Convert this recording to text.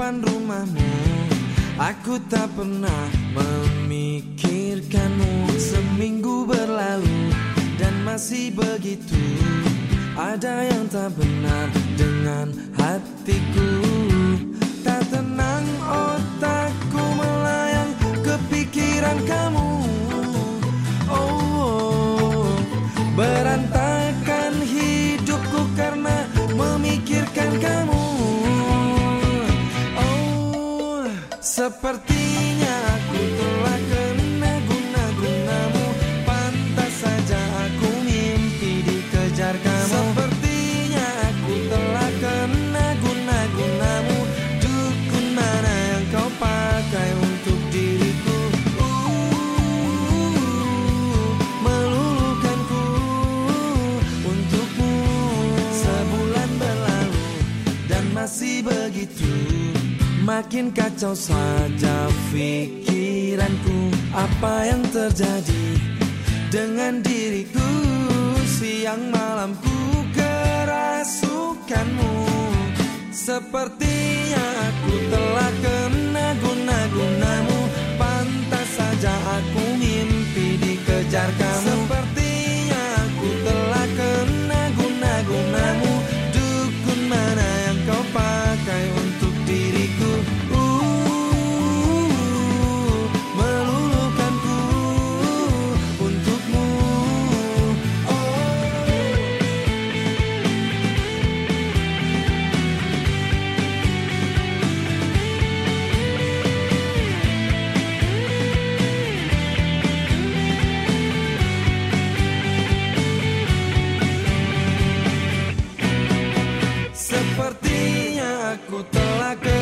depan rumahmu. Aku tak pernah memikirkanmu Seminggu berlalu dan masih begitu. Ada yang tak benar dengan hatiku. se Makin kacau saja pikiranku Apa yang terjadi dengan diriku? Siang malamku kerasukanmu Sepertinya aku telah kena guna-gunamu. Pantas saja aku aku telah ke